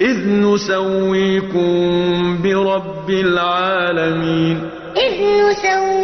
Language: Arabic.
إذ نسويكم برب العالمين. إذ نسويكم